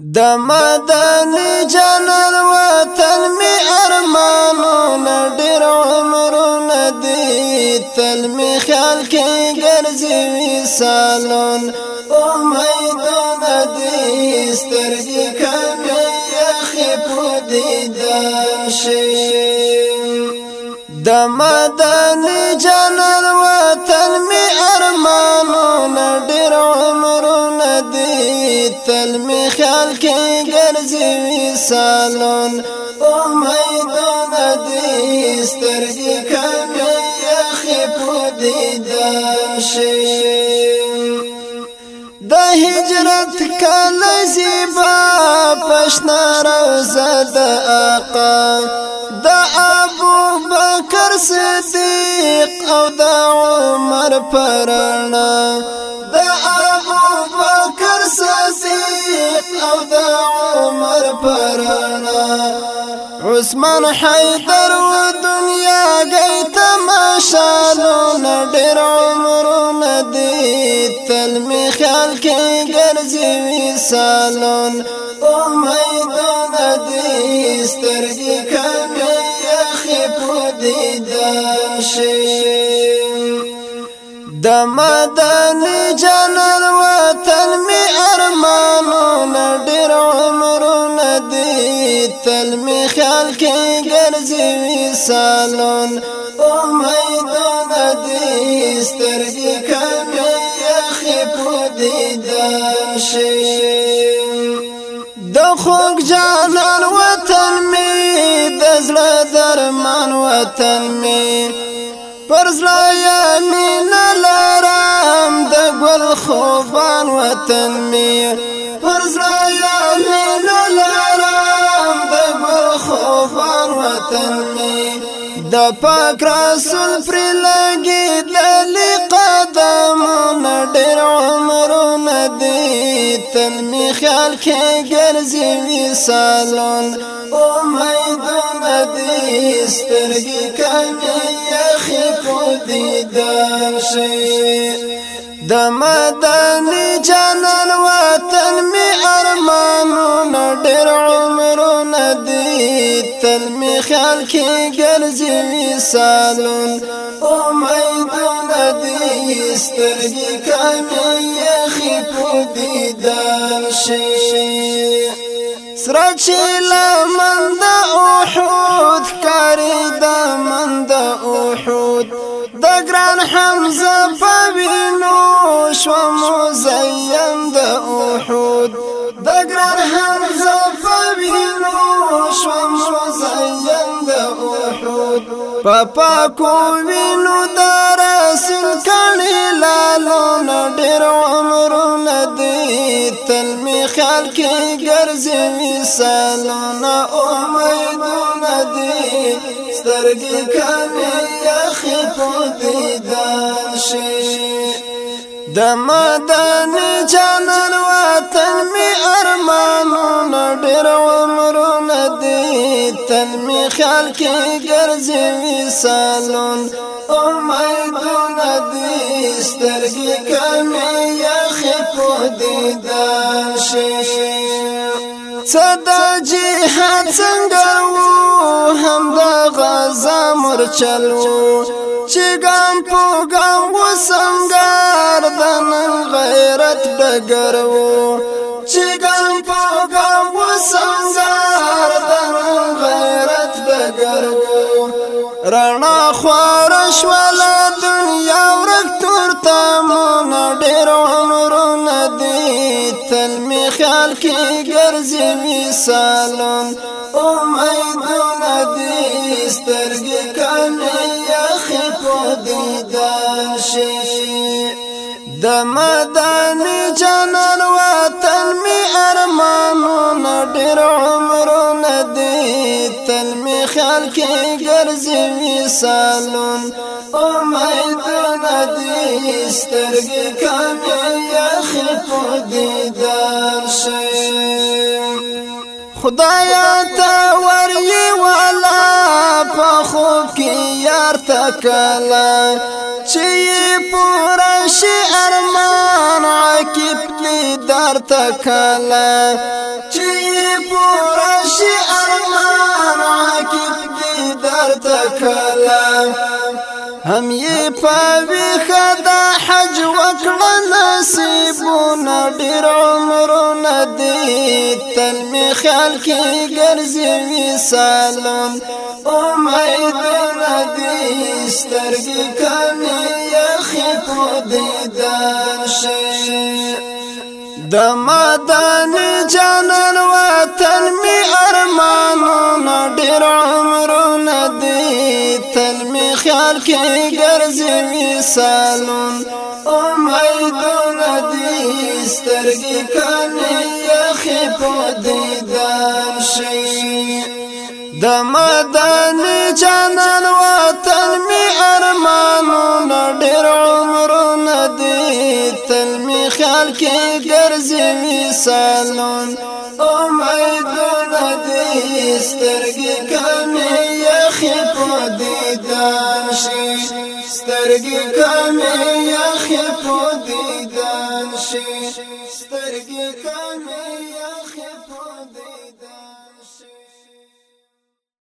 د مدني جنر وطن می ارمانونه ډیر عمرونه دي. تل می خیال کې ګرځي سالون. امیدونه دي سترګې کمې یخې په دیدن شي د مدني جنر خیال کې ګرځي سالون امیدونه دي سترګې کمې یخې په دیدن شي د هجرت کله زیبا پښنا روزه د آقا. د ابو بکر صدیق او د عمر پرانا. د ابو بکر صدیق أو د عمر پرانا عثمان حیدر و دنیا گئی تماشالو نډیر عمرونه دي تل می خیال کې ګرځي سالون۔ امیدونه دي سترګې کمې یخې په دیدن شي د مدني جنر وطن می ارمانونه دي تل می خیال کې ګرځي سالون امیدونه دي سترګې کمې یخې په دیدن شي د جانان وطن می د درمان وطن می پر زړه د ګل خوبان وطن می د پاک رسول پر لګي د قدمونه ډېر عمرونه دي تل می خیال کې ګرځي سالون امیدونه دي سترګې کمې یخې په دیدن شي د دي تل می خیال کې ګرځي سالون؟ امیدونه دي سترګې کمې یخې په دیدن شي سره چې لمن د احد کاری د من د احد د ګران حمزه په وینو شو مزین د احد د ګران حمزه په وینو شو پپا کو وینو در سن کړي لالو نه ډېر عمر ندی تل می خیال کې ګرځي مثالو نه امید ندی سترګې کمه اخې په دیدار شي د مدني جنن وطن می ارمانونه ډېر عمرونه دي. تل می خیال کې ګرځي سالون. امیدونه دي. سترګې کمې یخې په دیدن شي صدا جهاد څنګه وو هم د غزا مرچلو. چې ګام په ګام وسنګار د نن غیرت ډګر وو چې ګام په ګام وسنګار د نن غیرت ډګر وو رڼا خوارش ولا کې ګرځي سالون امیدونه دي سترګې کمې یخې په دیدن شي. د مدني جنن وطن می ارمانونه ډېر عمرونه دي تل می خیال کې سالون امیدونه دي سترګې کمې یخې په دیدن شي خدایا وری والا په خوب یار تکلا شي ارمان عاقب دې در تکلا چې پورا شي ارمان عاقب دې تکلا هم یې پاوی خدا حج وکړه نصیبونه ډیر عمرونه دی تل می خیال کې ګرځي وسالون امیدونه دی سترګې کمې یخې په دیدار شي د مدني جانان وطن می خیال کې ګرځي وسالون امیدونه دی سترګې کانه یخې په دیدار شي د مدني جانان وطن می ارمانونه ډیر عمرونه دی تل می خیال کې ګرځي وسالون امیدونه دی سترګې کانه یخې په دیدار شي سترګې کانه یخې په دیدار شي سترګې کانه